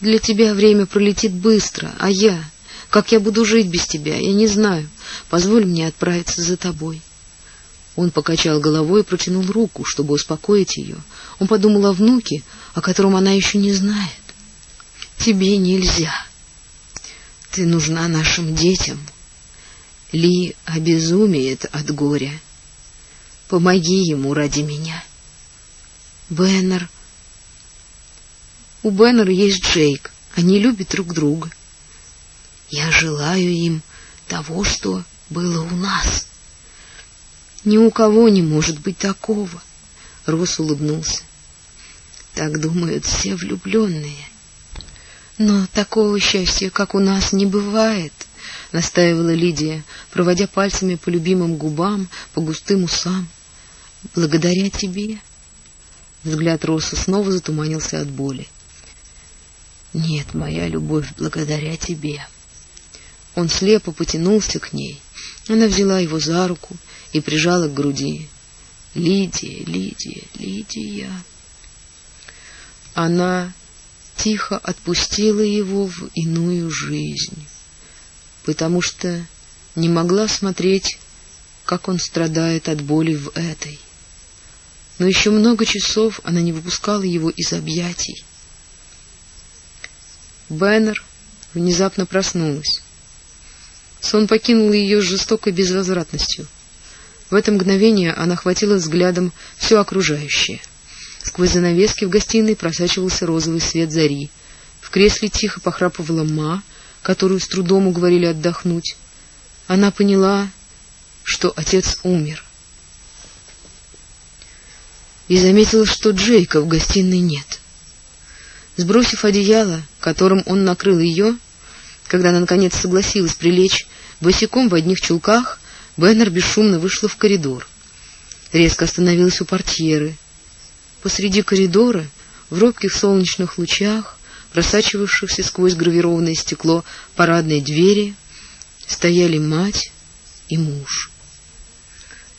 Для тебя время пролетит быстро, а я... Как я буду жить без тебя, я не знаю. Позволь мне отправиться за тобой. Он покачал головой и протянул руку, чтобы успокоить ее. Он подумал о внуке, о котором она еще не знает. Тебе нельзя. Ты нужна нашим детям. Ли обезумеет от горя. Помоги ему ради меня. Беннер... У Беннера есть Джейк. Они любят друг друга. Я желаю им того, что было у нас. Ни у кого не может быть такого. Рос улыбнулся. Так думают все влюбленные. Но такого счастья, как у нас, не бывает, настаивала Лидия, проводя пальцами по любимым губам, по густым усам. Благодаря тебе. Взгляд Роса снова затуманился от боли. Нет, моя любовь, благодаря тебе. Он слепо потянулся к ней. Она взяла его за руку и прижала к груди. Лидия, Лидия, Лидия. Она тихо отпустила его в иную жизнь, потому что не могла смотреть, как он страдает от боли в этой. Но еще много часов она не выпускала его из объятий. Бэннер внезапно проснулась. Сон покинул ее с жестокой безвозвратностью. В это мгновение она хватила взглядом все окружающее. Сквозь занавески в гостиной просачивался розовый свет зари. В кресле тихо похрапывала Ма, которую с трудом уговорили отдохнуть. Она поняла, что отец умер. И заметила, что Джейка в гостиной нет. Сбросив одеяло, которым он накрыл ее, когда она наконец согласилась прилечь босиком в одних чулках, Беннер бесшумно вышла в коридор. Резко остановилась у портьеры. Посреди коридора, в робких солнечных лучах, просачивавшихся сквозь гравированное стекло парадной двери, стояли мать и муж.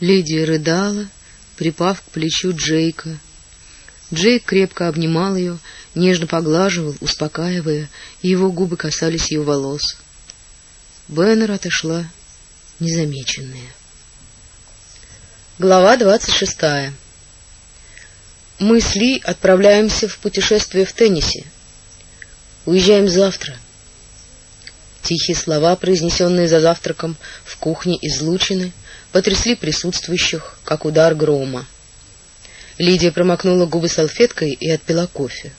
Лидия рыдала, припав к плечу Джейка. Джейк крепко обнимал ее, нежно поглаживал, успокаивая, и его губы касались ее волос. Беннер отошла незамеченная. Глава двадцать шестая. Мы с Ли отправляемся в путешествие в Теннисе. Уезжаем завтра. Тихие слова, произнесенные за завтраком в кухне излучины, потрясли присутствующих, как удар грома. Лидия промокнула губы салфеткой и отпила кофе.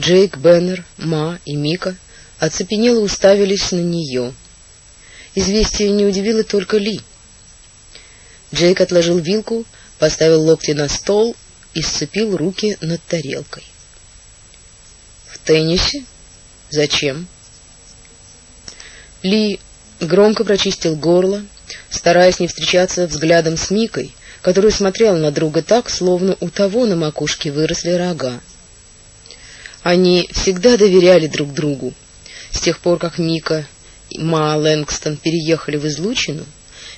Джейк, Беннер, Ма и Мика оцепенело уставились на нее. Известие не удивило только Ли. Джейк отложил вилку, поставил локти на стол и сцепил руки над тарелкой. В теннисе? Зачем? Ли громко прочистил горло, стараясь не встречаться взглядом с Микой, который смотрел на друга так, словно у того на макушке выросли рога. Они всегда доверяли друг другу. С тех пор, как Мика и Ма Лэнгстон переехали в Излучину,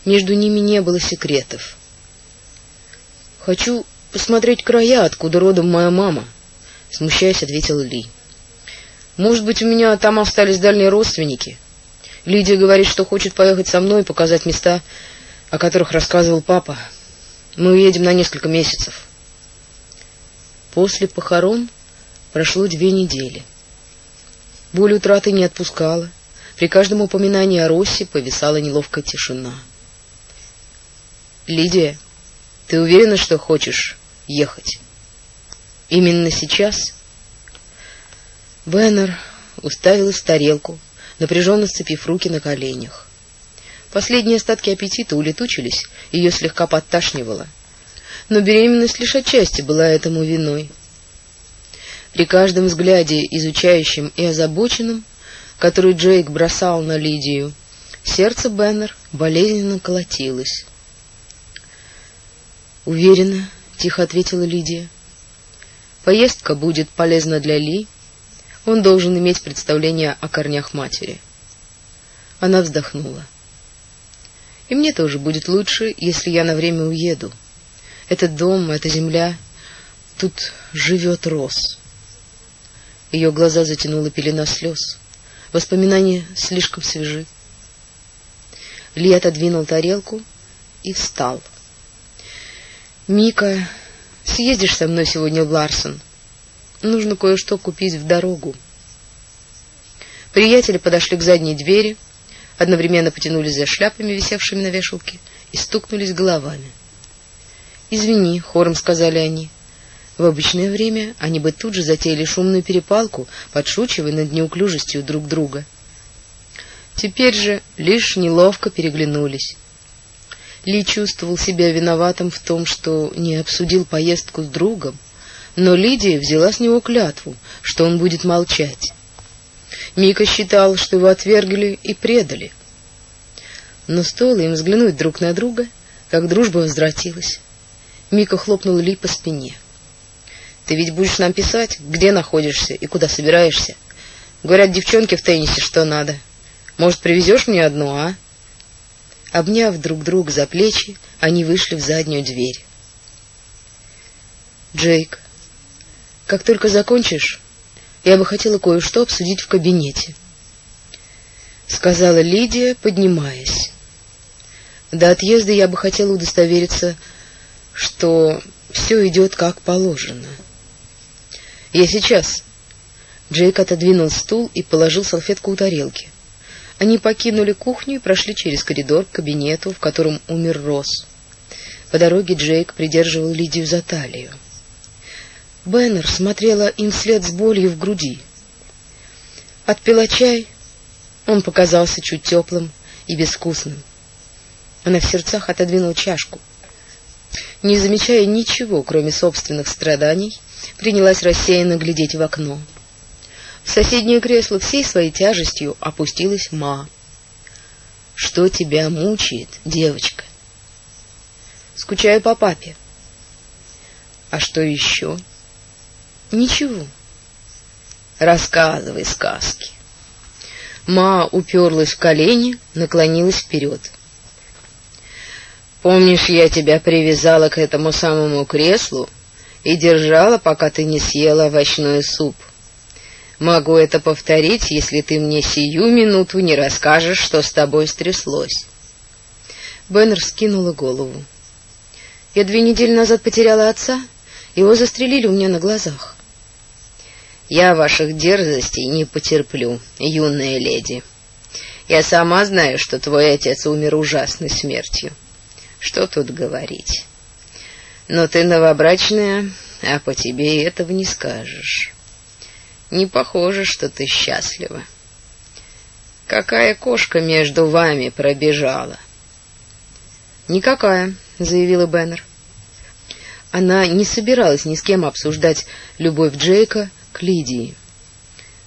между ними не было секретов. «Хочу посмотреть края, откуда родом моя мама», — смущаясь, ответил Ли. «Может быть, у меня там остались дальние родственники. Лидия говорит, что хочет поехать со мной и показать места, о которых рассказывал папа. Мы уедем на несколько месяцев». После похорон прошло две недели. Боль утраты не отпускала. При каждом упоминании о Россе повисала неловкая тишина. Лидия, ты уверена, что хочешь ехать? Именно сейчас? Беннер уставилась в тарелку, напряженно сцепив руки на коленях. Последние остатки аппетита улетучились, ее слегка подташнивало. Но беременность лишь отчасти была этому виной. При каждом взгляде, изучающем и озабоченном, который Джейк бросал на Лидию, сердце Беннер болезненно колотилось. «Уверена», — тихо ответила Лидия. «Поездка будет полезна для Ли. Он должен иметь представление о корнях матери». Она вздохнула. «И мне тоже будет лучше, если я на время уеду. Этот дом, эта земля, тут живет Рос». Ее глаза затянула пелена слез. Воспоминания слишком свежи. Ли отодвинул тарелку и встал. «Мика, съездишь со мной сегодня в Ларсон? Нужно кое-что купить в дорогу». Приятели подошли к задней двери, одновременно потянулись за шляпами, висевшими на вешалке, и стукнулись головами. «Извини», — хором сказали они. В обычное время они бы тут же затеяли шумную перепалку, подшучивая над неуклюжестью друг друга. Теперь же лишь неловко переглянулись. Ли чувствовал себя виноватым в том, что не обсудил поездку с другом, но Лидия взяла с него клятву, что он будет молчать. Мика считал, что его отвергли и предали. Но стоило им взглянуть друг на друга, как дружба возвратилась. Мика хлопнул Ли по спине. Ты ведь будешь нам писать, где находишься и куда собираешься. Говорят, девчонки в теннисе что надо. Может, привезешь мне одну, а? Обняв друг друга за плечи, они вышли в заднюю дверь. Джейк, как только закончишь, я бы хотела кое-что обсудить в кабинете, сказала Лидия, поднимаясь. До отъезда я бы хотела удостовериться, что все идет как положено. Я сейчас. Джейк отодвинул стул и положил салфетку у тарелки. Они покинули кухню и прошли через коридор к кабинету, в котором умер Росс. По дороге Джейк придерживал Лидию за талию. Беннер смотрела им вслед с болью в груди. Отпила чай. Он показался чуть теплым и безвкусным. Она в сердцах отодвинула чашку. Не замечая ничего, кроме собственных страданий, принялась рассеянно глядеть в окно. В соседнее кресло всей своей тяжестью опустилась Ма. Что тебя мучает, девочка? Скучаю по папе. А что еще? Ничего. Рассказывай сказки. Ма уперлась в колени, наклонилась вперед. Помнишь, я тебя привязала к этому самому креслу и держала, пока ты не съела овощной суп? Могу это повторить, если ты мне сию минуту не расскажешь, что с тобой стряслось. Беннер скинула голову. Я две недели назад потеряла отца, его застрелили у меня на глазах. Я ваших дерзостей не потерплю, юная леди. Я сама знаю, что твой отец умер ужасной смертью. Что тут говорить? Но ты новобрачная, а по тебе этого не скажешь. Не похоже, что ты счастлива. Какая кошка между вами пробежала? Никакая, заявила Беннер. Она не собиралась ни с кем обсуждать любовь Джейка к Лидии.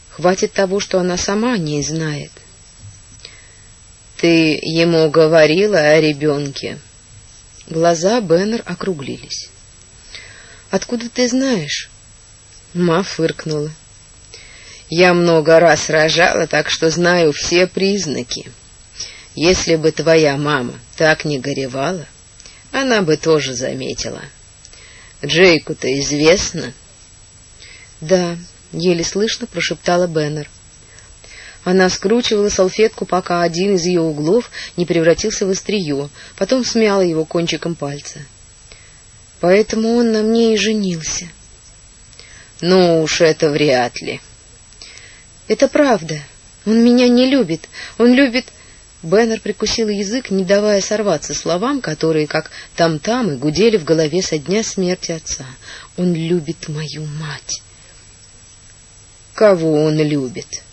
Хватит того, что она сама о ней знает. Ты ему говорила о ребенке? Глаза Беннер округлились. Откуда ты знаешь? Ма фыркнула. Я много раз рожала, так что знаю все признаки. Если бы твоя мама так не горевала, она бы тоже заметила. Джейку-то известно, да, еле слышно прошептала Беннер. Она скручивала салфетку, пока один из ее углов не превратился в острие, потом смяла его кончиком пальца. Поэтому он на мне и женился. Ну уж это вряд ли. Это правда. Он меня не любит. Он любит Беннер прикусил язык, не давая сорваться словам, которые, как там-там, и гудели в голове со дня смерти отца. Он любит мою мать кого он любит.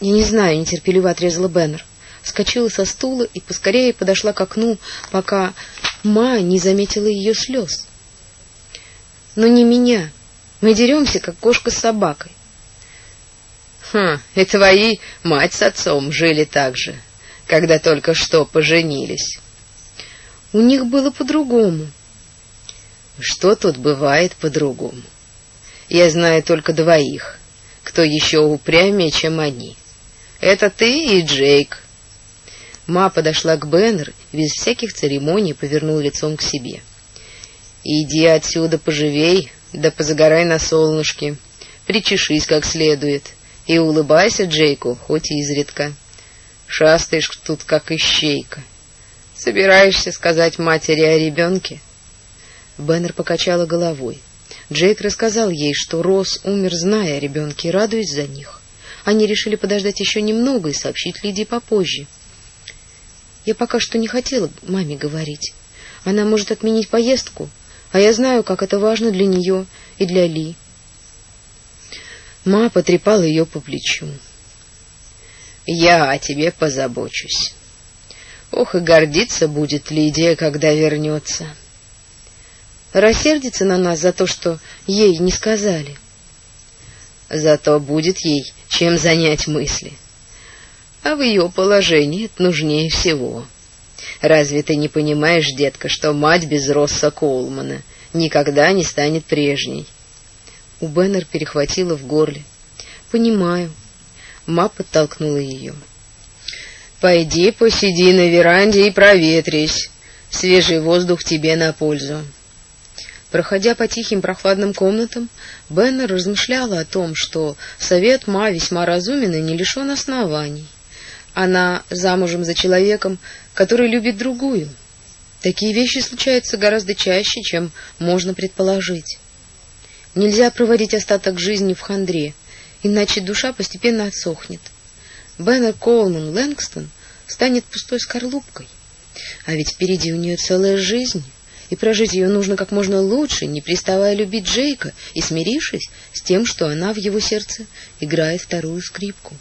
Я не знаю, нетерпеливо отрезала Беннер. Вскочила со стула и поскорее подошла к окну, пока Ма не заметила ее слез. Но не меня. Мы деремся, как кошка с собакой. Хм, и твои мать с отцом жили так же, когда только что поженились. У них было по-другому. Что тут бывает по-другому? Я знаю только двоих, кто еще упрямее, чем они. Это ты и Джейк. Ма подошла к Беннер без всяких церемоний повернула лицом к себе. Иди отсюда поживей, да позагорай на солнышке. Причешись как следует и улыбайся Джейку, хоть изредка. Шастаешь тут как ищейка. Собираешься сказать матери о ребенке?» Беннер покачала головой. Джейк рассказал ей, что Росс умер, зная о ребенке, радуясь за них. Они решили подождать еще немного и сообщить Лидии попозже. Я пока что не хотела маме говорить. Она может отменить поездку, а я знаю, как это важно для нее и для Ли. Ма потрепала ее по плечу. Я о тебе позабочусь. Ох, и гордиться будет Лидия, когда вернется. Рассердится на нас за то, что ей не сказали. Зато будет ей чем занять мысли. А в ее положении это нужнее всего. Разве ты не понимаешь, детка, что мать без Росса Коулмана никогда не станет прежней? У Беннер перехватило в горле. Понимаю. Ма подтолкнула ее. Пойди посиди на веранде и проветрись. Свежий воздух тебе на пользу. Проходя по тихим прохладным комнатам, Беннер размышляла о том, что совет Ма весьма разумен и не лишен оснований. Она замужем за человеком, который любит другую. Такие вещи случаются гораздо чаще, чем можно предположить. Нельзя проводить остаток жизни в хандре, иначе душа постепенно отсохнет. Беннер Коулман Лэнгстон станет пустой скорлупкой, а ведь впереди у нее целая жизнь и прожить ее нужно как можно лучше, не приставая любить Джейка и смирившись с тем, что она в его сердце играет вторую скрипку.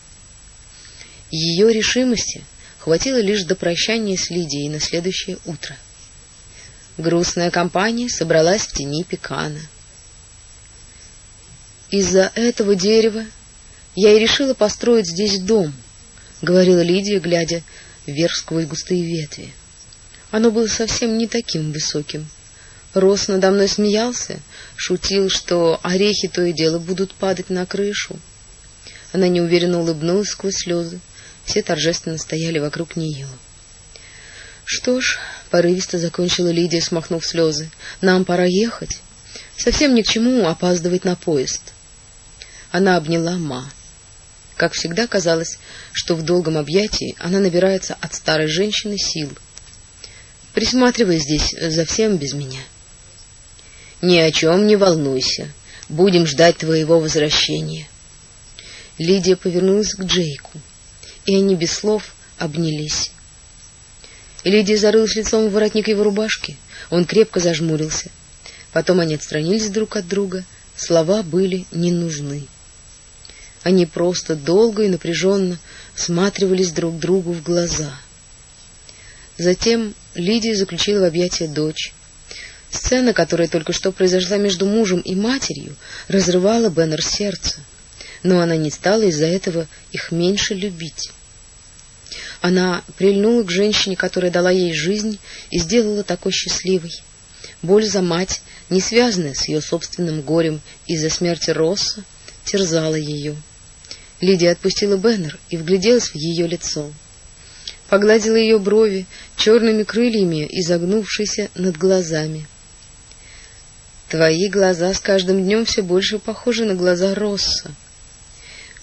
Ее решимости хватило лишь до прощания с Лидией на следующее утро. Грустная компания собралась в тени пекана. Из-за этого дерева я и решила построить здесь дом, говорила Лидия, глядя вверх сквозь густые ветви. Оно было совсем не таким высоким. Рос надо мной смеялся, шутил, что орехи то и дело будут падать на крышу. Она неуверенно улыбнулась сквозь слезы. Все торжественно стояли вокруг нее. Что ж, порывисто закончила Лидия, смахнув слезы. Нам пора ехать. Совсем ни к чему опаздывать на поезд. Она обняла Ма. Как всегда казалось, что в долгом объятии она набирается от старой женщины сил — Присматривай здесь за всем без меня. Ни о чем не волнуйся. Будем ждать твоего возвращения. Лидия повернулась к Джейку, и они без слов обнялись. Лидия зарылась лицом в воротник его рубашки. Он крепко зажмурился. Потом они отстранились друг от друга. Слова были не нужны. Они просто долго и напряженно всматривались друг другу в глаза. Затем Лидия заключила в объятия дочь. Сцена, которая только что произошла между мужем и матерью, разрывала Беннер сердце, но она не стала из-за этого их меньше любить. Она прильнула к женщине, которая дала ей жизнь и сделала такой счастливой. Боль за мать, не связанная с ее собственным горем из-за смерти Росса, терзала ее. Лидия отпустила Беннер и вгляделась в ее лицо погладила ее брови черными крыльями, изогнувшиеся над глазами. Твои глаза с каждым днем все больше похожи на глаза Росса.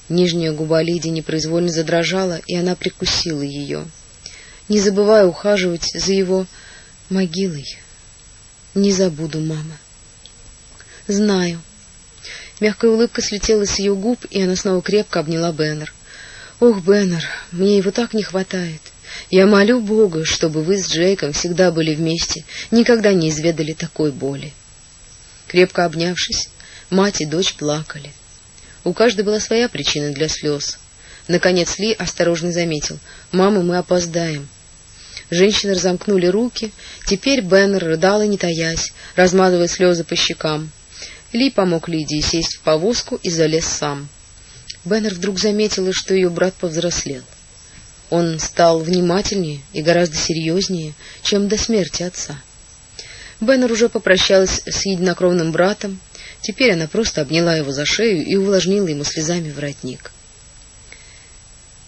Нижняя губа Лиди непроизвольно задрожала, и она прикусила ее. Не забывай ухаживать за его могилой. Не забуду, мама. Знаю. Мягкая улыбка слетела с ее губ, и она снова крепко обняла Беннер. Ох, Беннер, мне его так не хватает. Я молю Бога, чтобы вы с Джейком всегда были вместе, никогда не изведали такой боли. Крепко обнявшись, мать и дочь плакали. У каждой была своя причина для слез. Наконец Ли осторожно заметил: "Мама, мы опоздаем". Женщины разомкнули руки. Теперь Беннер рыдал и не таясь, размазывая слезы по щекам. Ли помог Лидии сесть в повозку и залез сам. Беннер вдруг заметила, что ее брат повзрослел. Он стал внимательнее и гораздо серьезнее, чем до смерти отца. Беннер уже попрощалась с единокровным братом, теперь она просто обняла его за шею и увлажнила ему слезами воротник.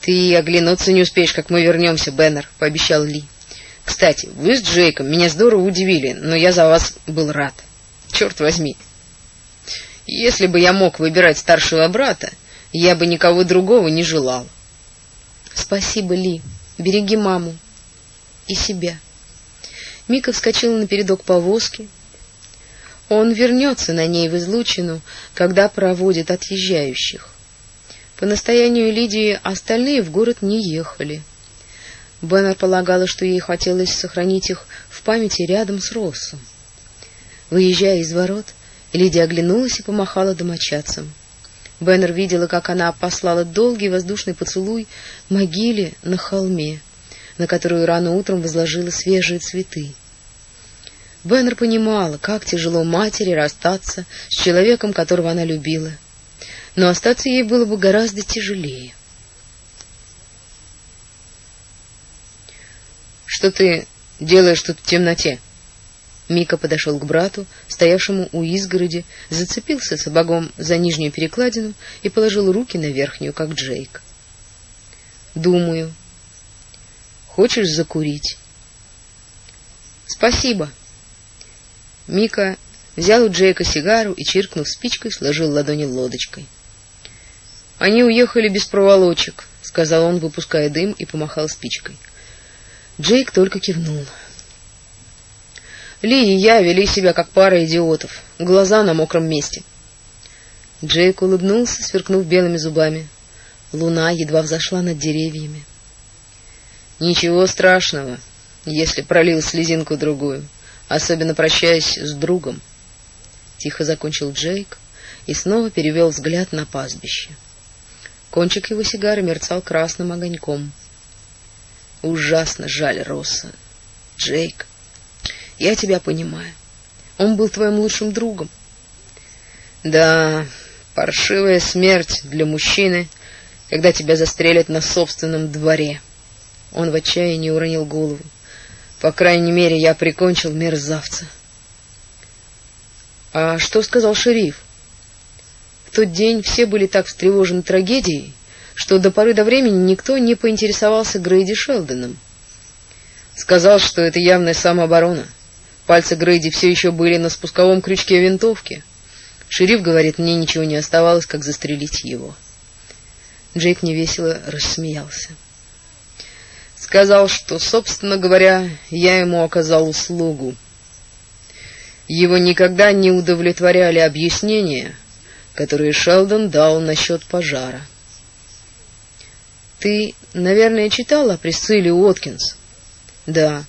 «Ты оглянуться не успеешь, как мы вернемся, Беннер», — пообещал Ли. «Кстати, вы с Джейком меня здорово удивили, но я за вас был рад. Черт возьми!» Если бы я мог выбирать старшего брата, я бы никого другого не желал. Спасибо, Ли. Береги маму и себя. Мика вскочила на передок повозки. Он вернется на ней в излучину, когда проводит отъезжающих. По настоянию Лидии остальные в город не ехали. Беннер полагала, что ей хотелось сохранить их в памяти рядом с Россом. Выезжая из ворот, Лидия оглянулась и помахала домочадцам. Беннер видела, как она послала долгий воздушный поцелуй могиле на холме, на которую рано утром возложила свежие цветы. Беннер понимала, как тяжело матери расстаться с человеком, которого она любила, но остаться ей было бы гораздо тяжелее. Что ты делаешь тут в темноте? Мика подошел к брату, стоявшему у изгороди, зацепился сапогом за нижнюю перекладину и положил руки на верхнюю, как Джейк. Думаю. Хочешь закурить? Спасибо. Мика взял у Джейка сигару и чиркнув спичкой, сложил ладони лодочкой. Они уехали без проволочек, сказал он, выпуская дым и помахал спичкой. Джейк только кивнул. Ли и я вели себя как пара идиотов, глаза на мокром месте. Джейк улыбнулся, сверкнув белыми зубами. Луна едва взошла над деревьями. Ничего страшного, если пролил слезинку другую, особенно прощаясь с другом. Тихо закончил Джейк и снова перевел взгляд на пастбище. Кончик его сигары мерцал красным огоньком. Ужасно жаль Росса. Джейк, я тебя понимаю. Он был твоим лучшим другом. Да, паршивая смерть для мужчины, когда тебя застрелят на собственном дворе. Он в отчаянии уронил голову. По крайней мере, я прикончил мерзавца. А что сказал шериф? В тот день все были так встревожены трагедией, что до поры до времени никто не поинтересовался Грейди Шелдоном. Сказал, что это явная самооборона. Пальцы Грейди все еще были на спусковом крючке винтовки. Шериф говорит, мне ничего не оставалось, как застрелить его. Джейк невесело рассмеялся. Сказал, что, собственно говоря, я ему оказал услугу. Его никогда не удовлетворяли объяснения, которые Шелдон дал насчет пожара. Ты, наверное, читала о Присцилле Уоткинс? Да.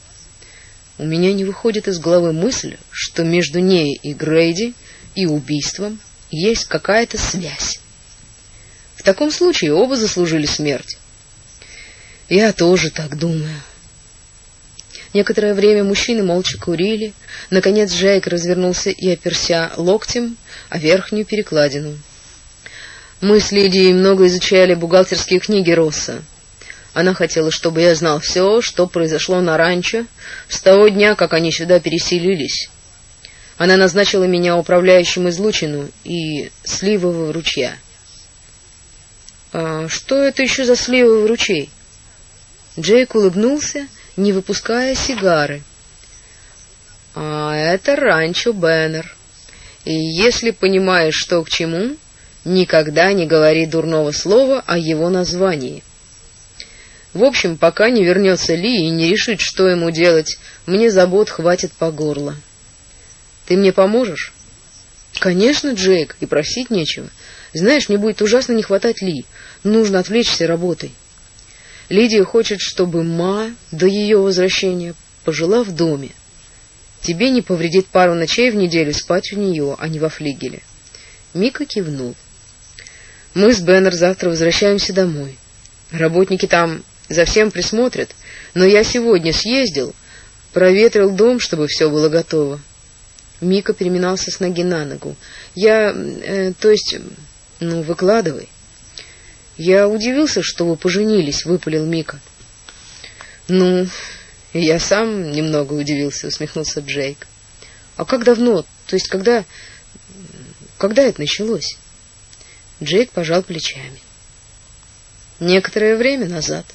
У меня не выходит из головы мысль, что между ней и Грейди и убийством есть какая-то связь. В таком случае оба заслужили смерть. Я тоже так думаю. Некоторое время мужчины молча курили. Наконец Джейк развернулся и оперся локтем о верхнюю перекладину. Мы с Лидией много изучали бухгалтерские книги Росса. Она хотела, чтобы я знал все, что произошло на ранчо с того дня, как они сюда переселились. Она назначила меня управляющим излучину и сливового ручья. А что это еще за сливовый ручей? Джейк улыбнулся, не выпуская сигары. А это ранчо Беннер. И если понимаешь, что к чему, никогда не говори дурного слова о его названии. В общем, пока не вернется Ли и не решит, что ему делать, мне забот хватит по горло. Ты мне поможешь? Конечно, Джейк, и просить нечего. Знаешь, мне будет ужасно не хватать Ли. Нужно отвлечься работой. Лидия хочет, чтобы Ма до ее возвращения пожила в доме. Тебе не повредит пару ночей в неделю спать в нее, а не во флигеле. Мика кивнул. Мы с Беннер завтра возвращаемся домой. Работники там за всем присмотрят, но я сегодня съездил, проветрил дом, чтобы все было готово. Мика переминался с ноги на ногу. Я, э, то есть, ну, выкладывай. Я удивился, что вы поженились, выпалил Мика. Ну, я сам немного удивился, усмехнулся Джейк. А как давно? То есть когда когда это началось? Джейк пожал плечами. Некоторое время назад.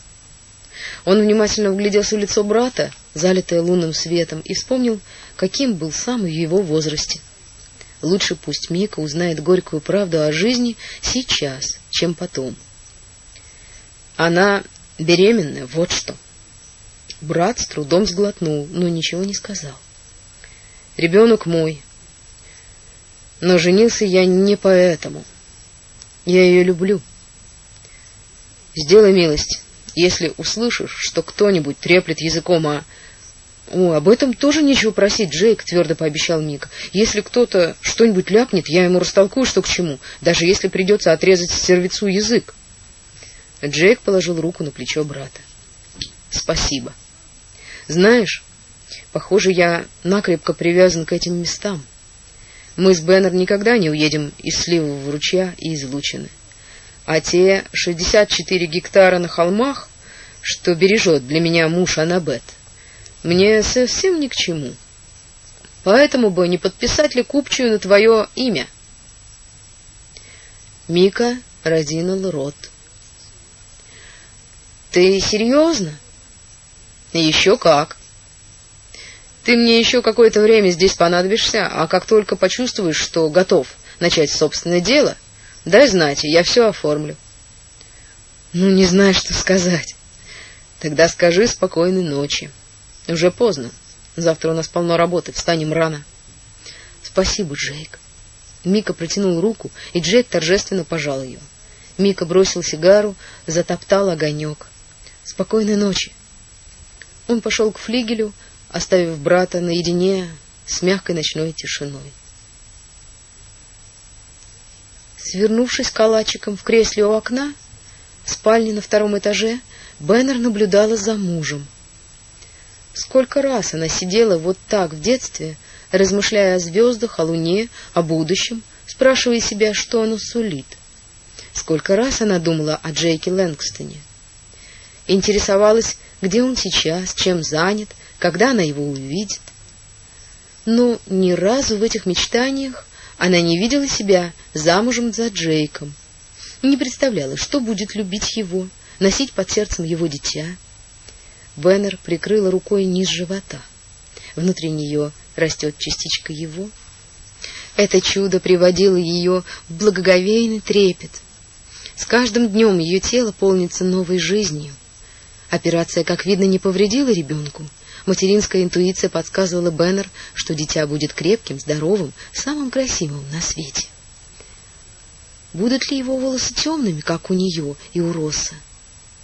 Он внимательно вгляделся в лицо брата, залитое лунным светом, и вспомнил, каким был сам в его возрасте. Лучше пусть Мика узнает горькую правду о жизни сейчас, чем потом. Она беременная, вот что. Брат с трудом сглотнул, но ничего не сказал. Ребенок мой. Но женился я не поэтому. Я ее люблю. Сделай милость, если услышишь, что кто-нибудь треплет языком о... О, об этом тоже нечего просить, Джейк, твердо пообещал Мик. Если кто-то что-нибудь ляпнет, я ему растолкую, что к чему, даже если придется отрезать сервицу язык. Джейк положил руку на плечо брата. Спасибо. Знаешь, похоже, я накрепко привязан к этим местам. Мы с Беннер никогда не уедем из Сливового ручья и из Лучины. А те шестьдесят четыре гектара на холмах, что бережет для меня муж Анабет, мне совсем ни к чему. Поэтому бы не подписать ли купчую на твое имя? Мика разинул рот. Ты серьезно? Еще как. Ты мне еще какое-то время здесь понадобишься, а как только почувствуешь, что готов начать собственное дело, дай знать, я все оформлю. Ну, не знаю, что сказать. Тогда скажи спокойной ночи. Уже поздно. Завтра у нас полно работы, встанем рано. Спасибо, Джейк. Мика протянул руку, и Джейк торжественно пожал ее. Мика бросил сигару, затоптал огонек. Спокойной ночи. Он пошел к флигелю, оставив брата наедине с мягкой ночной тишиной. Свернувшись калачиком в кресле у окна, в спальне на втором этаже, Беннер наблюдала за мужем. Сколько раз она сидела вот так в детстве, размышляя о звездах, о луне, о будущем, спрашивая себя, что оно сулит. Сколько раз она думала о Джейке Лэнгстоне интересовалась, где он сейчас, чем занят, когда она его увидит. Но ни разу в этих мечтаниях она не видела себя замужем за Джейком, не представляла, что будет любить его, носить под сердцем его дитя. Беннер прикрыла рукой низ живота. Внутри нее растет частичка его. Это чудо приводило ее в благоговейный трепет. С каждым днем ее тело полнится новой жизнью. Операция, как видно, не повредила ребенку. Материнская интуиция подсказывала Беннер, что дитя будет крепким, здоровым, самым красивым на свете. Будут ли его волосы темными, как у нее и у Росса,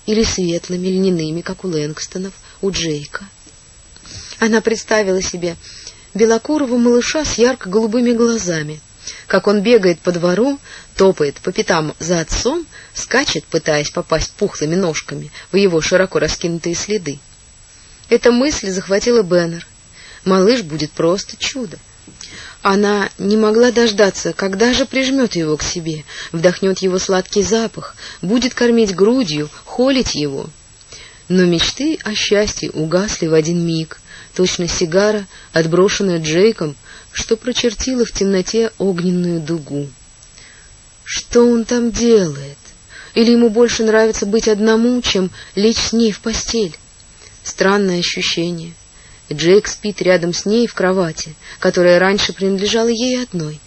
или светлыми, льняными, как у Лэнгстонов, у Джейка? Она представила себе белокурого малыша с ярко-голубыми глазами, как он бегает по двору, топает по пятам за отцом, скачет, пытаясь попасть пухлыми ножками в его широко раскинутые следы. Эта мысль захватила Беннер. Малыш будет просто чудо. Она не могла дождаться, когда же прижмет его к себе, вдохнет его сладкий запах, будет кормить грудью, холить его. Но мечты о счастье угасли в один миг, точно сигара, отброшенная Джейком, что прочертила в темноте огненную дугу. Что он там делает? Или ему больше нравится быть одному, чем лечь с ней в постель? Странное ощущение. Джейк спит рядом с ней в кровати, которая раньше принадлежала ей одной.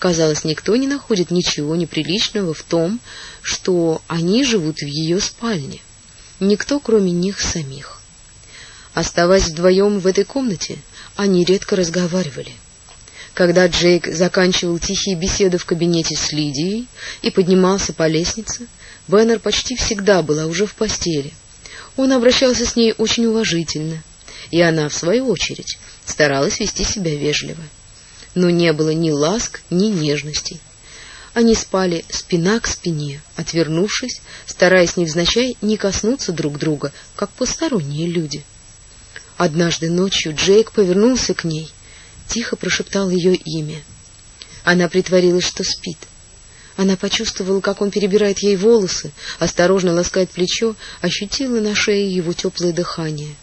Казалось, никто не находит ничего неприличного в том, что они живут в ее спальне. Никто, кроме них самих. Оставаясь вдвоем в этой комнате, они редко разговаривали. Когда Джейк заканчивал тихие беседы в кабинете с Лидией и поднимался по лестнице, Беннер почти всегда была уже в постели. Он обращался с ней очень уважительно, и она, в свою очередь, старалась вести себя вежливо. Но не было ни ласк, ни нежностей. Они спали спина к спине, отвернувшись, стараясь невзначай не коснуться друг друга, как посторонние люди. Однажды ночью Джейк повернулся к ней тихо прошептал ее имя. Она притворилась, что спит. Она почувствовала, как он перебирает ей волосы, осторожно ласкает плечо, ощутила на шее его теплое дыхание.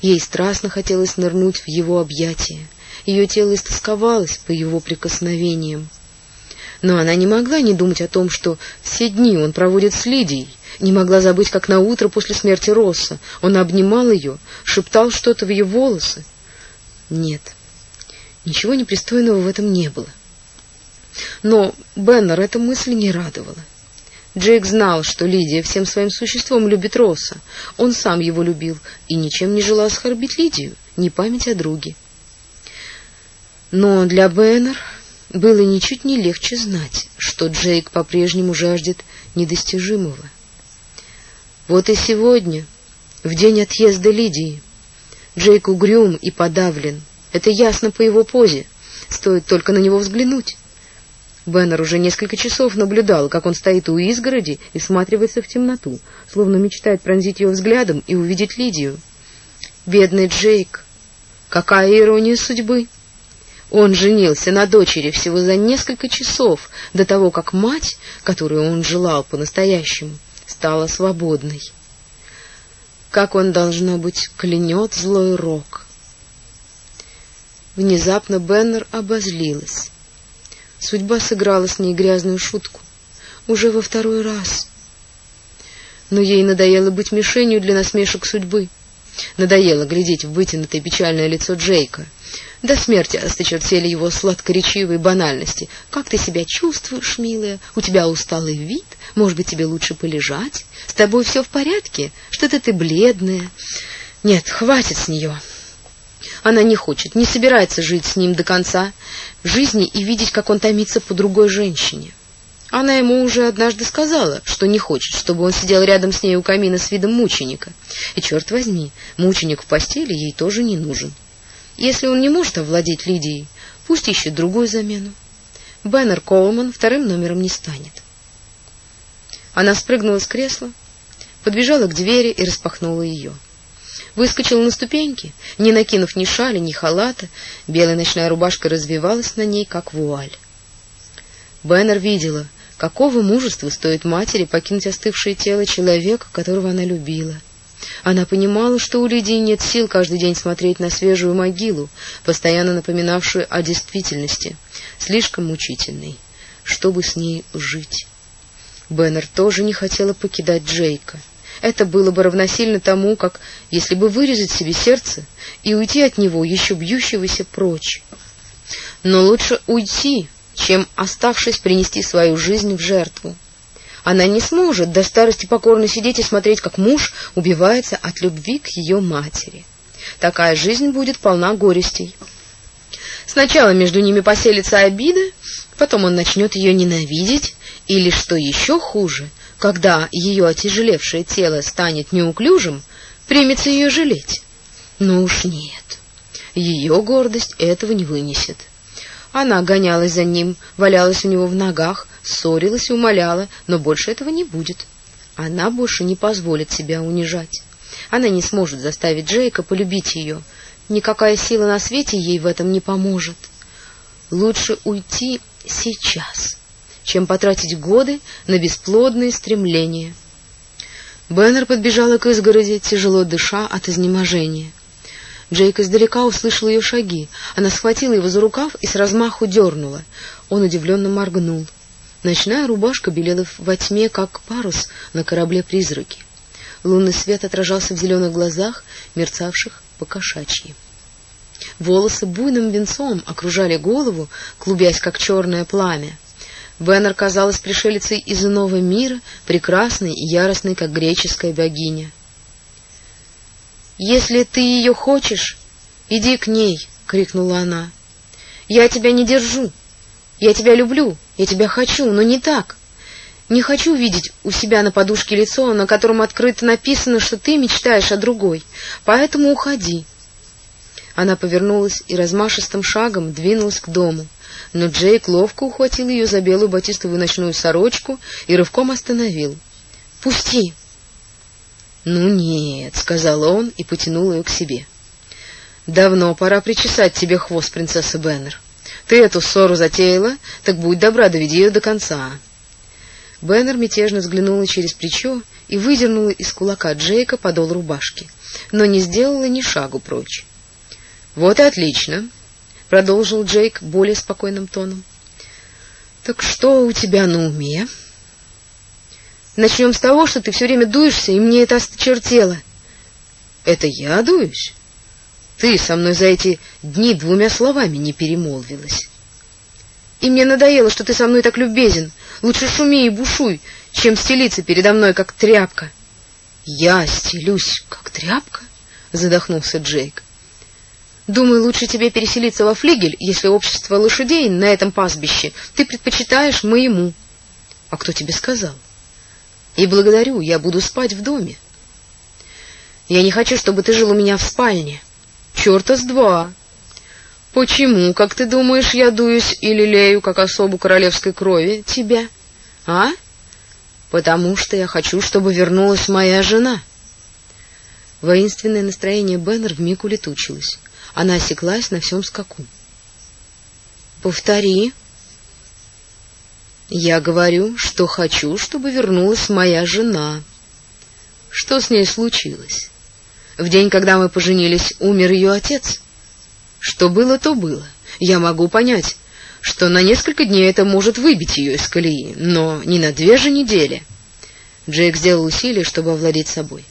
Ей страстно хотелось нырнуть в его объятия. Ее тело истосковалось по его прикосновениям. Но она не могла не думать о том, что все дни он проводит с Лидией, не могла забыть, как на утро после смерти Росса он обнимал ее, шептал что-то в ее волосы. Нет, Ничего непристойного в этом не было. Но Беннер эта мысль не радовала. Джейк знал, что Лидия всем своим существом любит Росса. Он сам его любил и ничем не желал оскорбить Лидию, ни память о друге. Но для Беннер было ничуть не легче знать, что Джейк по-прежнему жаждет недостижимого. Вот и сегодня, в день отъезда Лидии, Джейк угрюм и подавлен. Это ясно по его позе. Стоит только на него взглянуть. Беннер уже несколько часов наблюдал, как он стоит у изгороди и всматривается в темноту, словно мечтает пронзить ее взглядом и увидеть Лидию. Бедный Джейк! Какая ирония судьбы! Он женился на дочери всего за несколько часов до того, как мать, которую он желал по-настоящему, стала свободной. Как он, должно быть, клянет злой рок. Внезапно Беннер обозлилась. Судьба сыграла с ней грязную шутку. Уже во второй раз. Но ей надоело быть мишенью для насмешек судьбы. Надоело глядеть в вытянутое печальное лицо Джейка. До смерти осточертели его сладкоречивые банальности. «Как ты себя чувствуешь, милая? У тебя усталый вид? Может быть, тебе лучше полежать? С тобой все в порядке? Что-то ты бледная?» «Нет, хватит с нее!» Она не хочет, не собирается жить с ним до конца жизни и видеть, как он томится по другой женщине. Она ему уже однажды сказала, что не хочет, чтобы он сидел рядом с ней у камина с видом мученика. И черт возьми, мученик в постели ей тоже не нужен. Если он не может овладеть Лидией, пусть ищет другую замену. Беннер Коулман вторым номером не станет. Она спрыгнула с кресла, подбежала к двери и распахнула ее выскочила на ступеньки, не накинув ни шали, ни халата, белая ночная рубашка развивалась на ней, как вуаль. Беннер видела, какого мужества стоит матери покинуть остывшее тело человека, которого она любила. Она понимала, что у Лидии нет сил каждый день смотреть на свежую могилу, постоянно напоминавшую о действительности, слишком мучительной, чтобы с ней жить. Беннер тоже не хотела покидать Джейка. Это было бы равносильно тому, как если бы вырезать себе сердце и уйти от него, еще бьющегося прочь. Но лучше уйти, чем, оставшись, принести свою жизнь в жертву. Она не сможет до старости покорно сидеть и смотреть, как муж убивается от любви к ее матери. Такая жизнь будет полна горестей. Сначала между ними поселится обида, потом он начнет ее ненавидеть, или, что еще хуже, когда ее отяжелевшее тело станет неуклюжим, примется ее жалеть. Но уж нет. Ее гордость этого не вынесет. Она гонялась за ним, валялась у него в ногах, ссорилась и умоляла, но больше этого не будет. Она больше не позволит себя унижать. Она не сможет заставить Джейка полюбить ее. Никакая сила на свете ей в этом не поможет. Лучше уйти сейчас чем потратить годы на бесплодные стремления. Беннер подбежала к изгороди, тяжело дыша от изнеможения. Джейк издалека услышал ее шаги. Она схватила его за рукав и с размаху дернула. Он удивленно моргнул. Ночная рубашка белела во тьме, как парус на корабле-призраке. Лунный свет отражался в зеленых глазах, мерцавших по кошачьи. Волосы буйным венцом окружали голову, клубясь, как черное пламя. Беннер казалась пришелицей из иного мира, прекрасной и яростной, как греческая богиня. «Если ты ее хочешь, иди к ней!» — крикнула она. «Я тебя не держу. Я тебя люблю, я тебя хочу, но не так. Не хочу видеть у себя на подушке лицо, на котором открыто написано, что ты мечтаешь о другой. Поэтому уходи». Она повернулась и размашистым шагом двинулась к дому но Джейк ловко ухватил ее за белую батистовую ночную сорочку и рывком остановил. «Пусти!» «Ну нет», — сказал он и потянул ее к себе. «Давно пора причесать тебе хвост, принцесса Беннер. Ты эту ссору затеяла, так будь добра, доведи ее до конца». Беннер мятежно взглянула через плечо и выдернула из кулака Джейка подол рубашки, но не сделала ни шагу прочь. «Вот и отлично продолжил Джейк более спокойным тоном. Так что у тебя на уме? Начнем с того, что ты все время дуешься, и мне это осточертело. Это я дуюсь? Ты со мной за эти дни двумя словами не перемолвилась. и мне надоело, что ты со мной так любезен. Лучше шуми и бушуй, чем стелиться передо мной, как тряпка. — Я стелюсь, как тряпка? — задохнулся Джейк. — Думаю, лучше тебе переселиться во флигель, если общество лошадей на этом пастбище ты предпочитаешь моему. — А кто тебе сказал? — И благодарю, я буду спать в доме. — Я не хочу, чтобы ты жил у меня в спальне. — Черта с два! — Почему, как ты думаешь, я дуюсь и лелею, как особу королевской крови, тебя? А? — потому что я хочу, чтобы вернулась моя жена. Воинственное настроение Беннер вмиг улетучилось. Она осеклась на всем скаку. Повтори. Я говорю, что хочу, чтобы вернулась моя жена. Что с ней случилось? В день, когда мы поженились, умер ее отец. Что было, то было. Я могу понять, что на несколько дней это может выбить ее из колеи, но не на две же недели. Джейк сделал усилие, чтобы овладеть собой.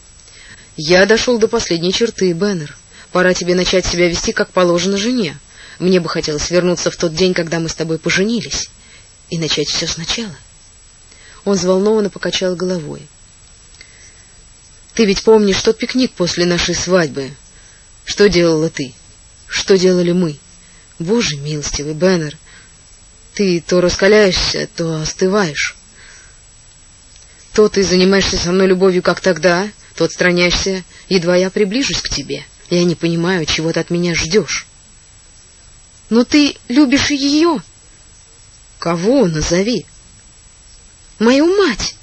Я дошел до последней черты, Беннер. Пора тебе начать себя вести как положено жене. Мне бы хотелось вернуться в тот день, когда мы с тобой поженились, и начать все сначала. Он взволнованно покачал головой. Ты ведь помнишь тот пикник после нашей свадьбы? Что делала ты? Что делали мы? Боже милостивый, Беннер, ты то раскаляешься, то остываешь. То ты занимаешься со мной любовью, как тогда, то отстраняешься, едва я приближусь к тебе. Я не понимаю, чего ты от меня ждешь. Но ты любишь ее. Кого назови? Мою мать.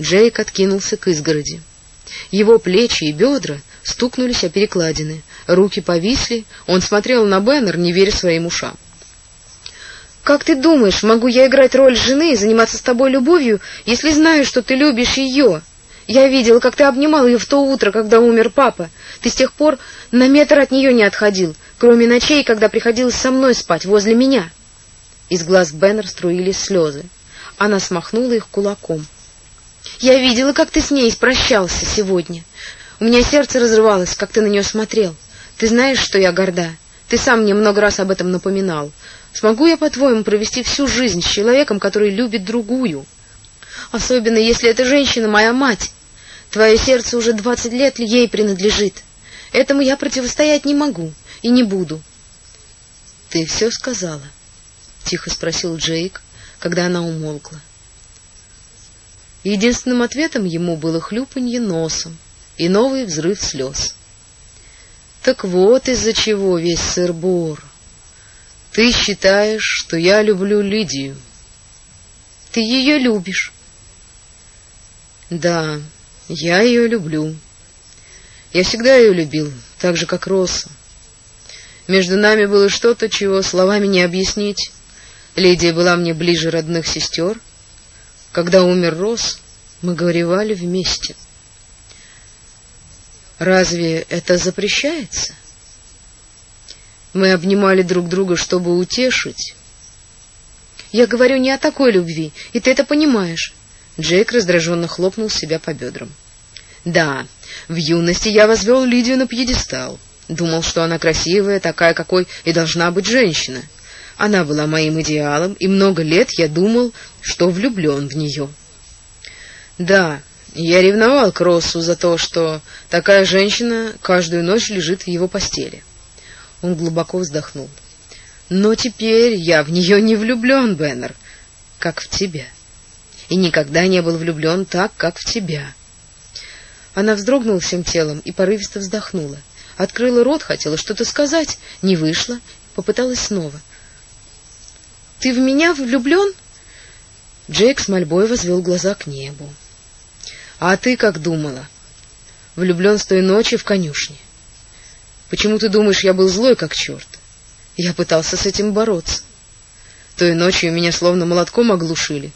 Джейк откинулся к изгороди. Его плечи и бедра стукнулись о перекладины, руки повисли, он смотрел на Беннер, не веря своим ушам. Как ты думаешь, могу я играть роль жены и заниматься с тобой любовью, если знаю, что ты любишь ее? Я видела, как ты обнимал ее в то утро, когда умер папа. Ты с тех пор на метр от нее не отходил, кроме ночей, когда приходилось со мной спать возле меня. Из глаз Беннер струились слезы. Она смахнула их кулаком. Я видела, как ты с ней прощался сегодня. У меня сердце разрывалось, как ты на нее смотрел. Ты знаешь, что я горда. Ты сам мне много раз об этом напоминал. Смогу я, по-твоему, провести всю жизнь с человеком, который любит другую? Особенно, если эта женщина моя мать. Твое сердце уже двадцать лет ей принадлежит. Этому я противостоять не могу и не буду. — Ты все сказала? — тихо спросил Джейк, когда она умолкла. Единственным ответом ему было хлюпанье носом и новый взрыв слез. — Так вот из-за чего весь сыр-бор. Ты считаешь, что я люблю Лидию? Ты ее любишь? Да, я ее люблю. Я всегда ее любил, так же, как Росса. Между нами было что-то, чего словами не объяснить. Лидия была мне ближе родных сестер. Когда умер Росс, мы горевали вместе. Разве это запрещается? — мы обнимали друг друга, чтобы утешить. Я говорю не о такой любви, и ты это понимаешь. Джейк раздраженно хлопнул себя по бедрам. Да, в юности я возвел Лидию на пьедестал. Думал, что она красивая, такая, какой и должна быть женщина. Она была моим идеалом, и много лет я думал, что влюблен в нее. Да, я ревновал к Россу за то, что такая женщина каждую ночь лежит в его постели. Он глубоко вздохнул. Но теперь я в нее не влюблен, Беннер, как в тебя. И никогда не был влюблен так, как в тебя. Она вздрогнула всем телом и порывисто вздохнула. Открыла рот, хотела что-то сказать, не вышло, попыталась снова. — Ты в меня влюблен? Джейк с мольбой возвел глаза к небу. — А ты как думала? Влюблен с той ночи в конюшне. Почему ты думаешь, я был злой, как черт? Я пытался с этим бороться. Той ночью меня словно молотком оглушили,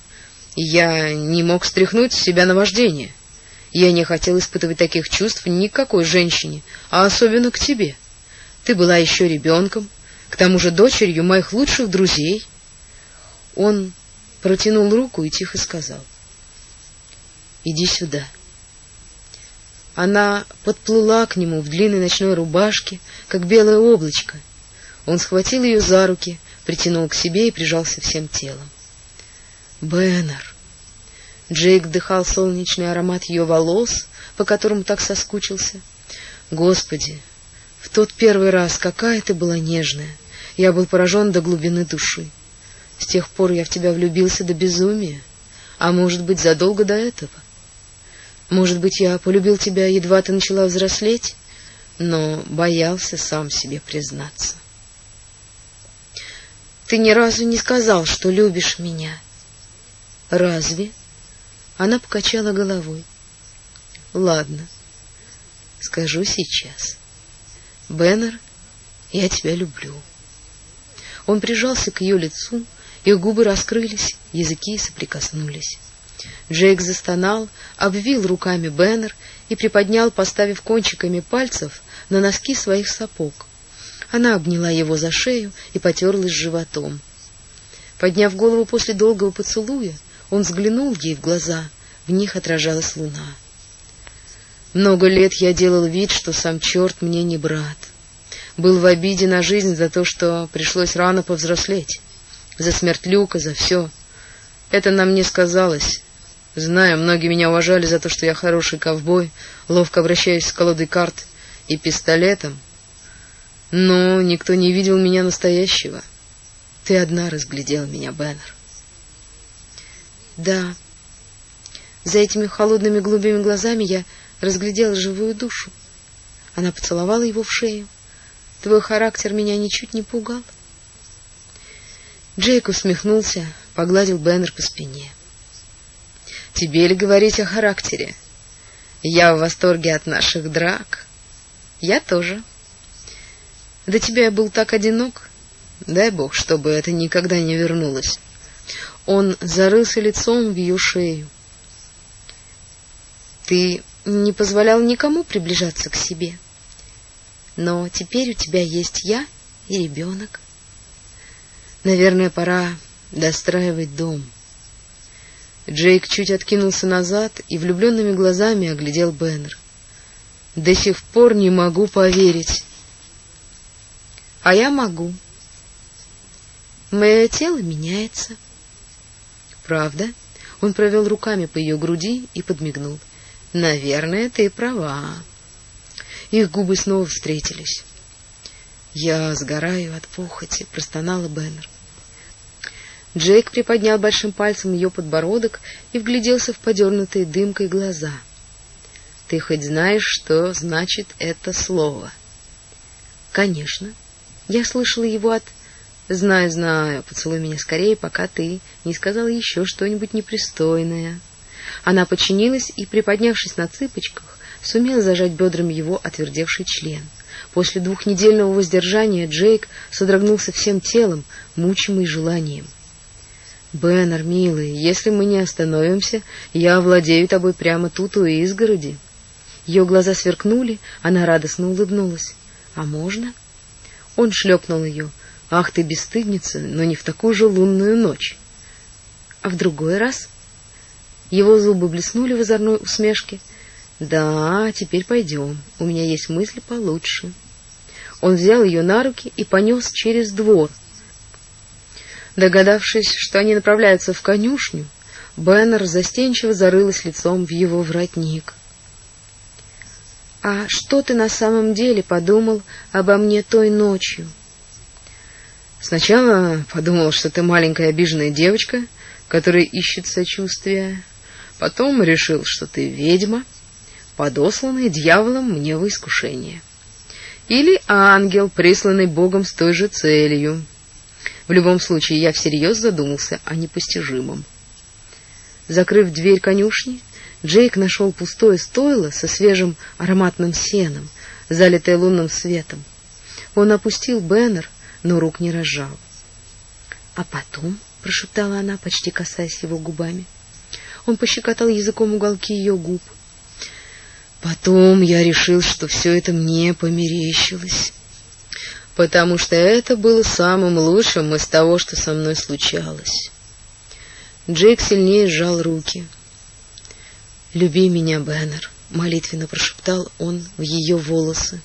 я не мог стряхнуть с себя наваждение. Я не хотел испытывать таких чувств ни к какой женщине, а особенно к тебе. Ты была еще ребенком, к тому же дочерью моих лучших друзей. Он протянул руку и тихо сказал. — Иди сюда. — она подплыла к нему в длинной ночной рубашке, как белое облачко. Он схватил ее за руки, притянул к себе и прижался всем телом. Беннер. Джейк вдыхал солнечный аромат ее волос, по которому так соскучился. Господи, в тот первый раз какая ты была нежная. Я был поражен до глубины души. С тех пор я в тебя влюбился до безумия, а может быть, задолго до этого. Может быть, я полюбил тебя едва ты начала взрослеть, но боялся сам себе признаться. Ты ни разу не сказал, что любишь меня. Разве? Она покачала головой. Ладно. Скажу сейчас. Беннер, я тебя люблю. Он прижался к ее лицу, их губы раскрылись, языки соприкоснулись. Джейк застонал, обвил руками Беннер и приподнял, поставив кончиками пальцев на носки своих сапог. Она обняла его за шею и потерлась животом. Подняв голову после долгого поцелуя, он взглянул ей в глаза, в них отражалась луна. Много лет я делал вид, что сам черт мне не брат. Был в обиде на жизнь за то, что пришлось рано повзрослеть. За смерть Люка, за все. Это нам не сказалось. Знаю, многие меня уважали за то, что я хороший ковбой, ловко обращаюсь с колодой карт и пистолетом. Но никто не видел меня настоящего. Ты одна разглядела меня, Беннер. Да, за этими холодными голубыми глазами я разглядела живую душу. Она поцеловала его в шею. Твой характер меня ничуть не пугал. Джейк усмехнулся, погладил Беннер по спине. Тебе ли говорить о характере? Я в восторге от наших драк. Я тоже. До тебя я был так одинок. Дай бог, чтобы это никогда не вернулось. Он зарылся лицом в ее шею. Ты не позволял никому приближаться к себе. Но теперь у тебя есть я и ребенок. Наверное, пора достраивать дом. Джейк чуть откинулся назад и влюбленными глазами оглядел Беннер. До сих пор не могу поверить. А я могу. Мое тело меняется. Правда? Он провел руками по ее груди и подмигнул. Наверное, ты права. Их губы снова встретились. Я сгораю от похоти, простонала Беннер. Джейк приподнял большим пальцем ее подбородок и вгляделся в подернутые дымкой глаза. Ты хоть знаешь, что значит это слово? Конечно. Я слышала его от Знаю, знаю. Поцелуй меня скорее, пока ты не сказал еще что-нибудь непристойное. Она подчинилась и, приподнявшись на цыпочках, сумела зажать бедрами его отвердевший член. После двухнедельного воздержания Джейк содрогнулся всем телом, мучимый желанием. Беннер, милый, если мы не остановимся, я овладею тобой прямо тут у изгороди. Ее глаза сверкнули, она радостно улыбнулась. А можно? Он шлепнул ее. Ах ты бесстыдница, но не в такую же лунную ночь. А в другой раз? Его зубы блеснули в озорной усмешке. Да, теперь пойдем. У меня есть мысли получше. Он взял ее на руки и понес через двор. Догадавшись, что они направляются в конюшню, Беннер застенчиво зарылась лицом в его воротник. А что ты на самом деле подумал обо мне той ночью? Сначала подумал, что ты маленькая обиженная девочка, которая ищет сочувствия, Потом решил, что ты ведьма, подосланная дьяволом мне в искушение. Или ангел, присланный Богом с той же целью. В любом случае, я всерьез задумался о непостижимом. Закрыв дверь конюшни, Джейк нашел пустое стойло со свежим ароматным сеном, залитое лунным светом. Он опустил Беннер, но рук не разжал. А потом, прошептала она, почти касаясь его губами, — он пощекотал языком уголки ее губ. Потом я решил, что все это мне померещилось, потому что это было самым лучшим из того, что со мной случалось. Джейк сильнее сжал руки. «Люби меня, Беннер», — молитвенно прошептал он в ее волосы.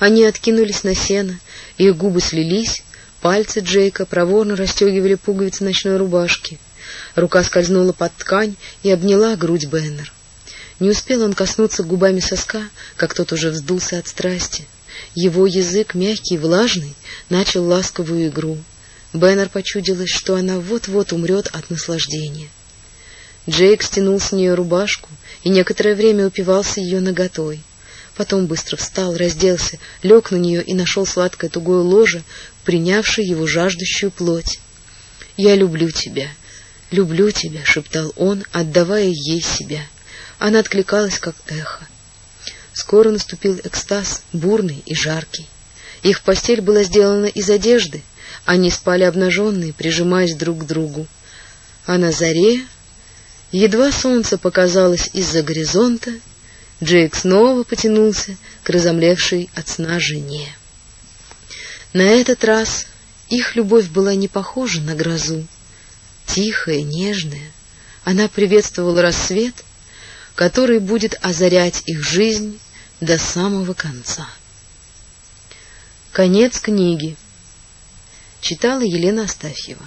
Они откинулись на сено, их губы слились, Пальцы Джейка проворно расстегивали пуговицы ночной рубашки. Рука скользнула под ткань и обняла грудь Беннер. Не успел он коснуться губами соска, как тот уже вздулся от страсти. Его язык, мягкий и влажный, начал ласковую игру. Беннер почудилось, что она вот-вот умрет от наслаждения. Джейк стянул с нее рубашку и некоторое время упивался ее наготой. Потом быстро встал, разделся, лег на нее и нашел сладкое тугое ложе, принявшее его жаждущую плоть. «Я люблю тебя, люблю тебя», — шептал он, отдавая ей себя. Она откликалась, как эхо. Скоро наступил экстаз, бурный и жаркий. Их постель была сделана из одежды, они спали обнаженные, прижимаясь друг к другу. А на заре, едва солнце показалось из-за горизонта, Джейк снова потянулся к разомлевшей от сна жене. На этот раз их любовь была не похожа на грозу. Тихая, нежная, она приветствовала рассвет, который будет озарять их жизнь до самого конца. Конец книги. Читала Елена Астафьева.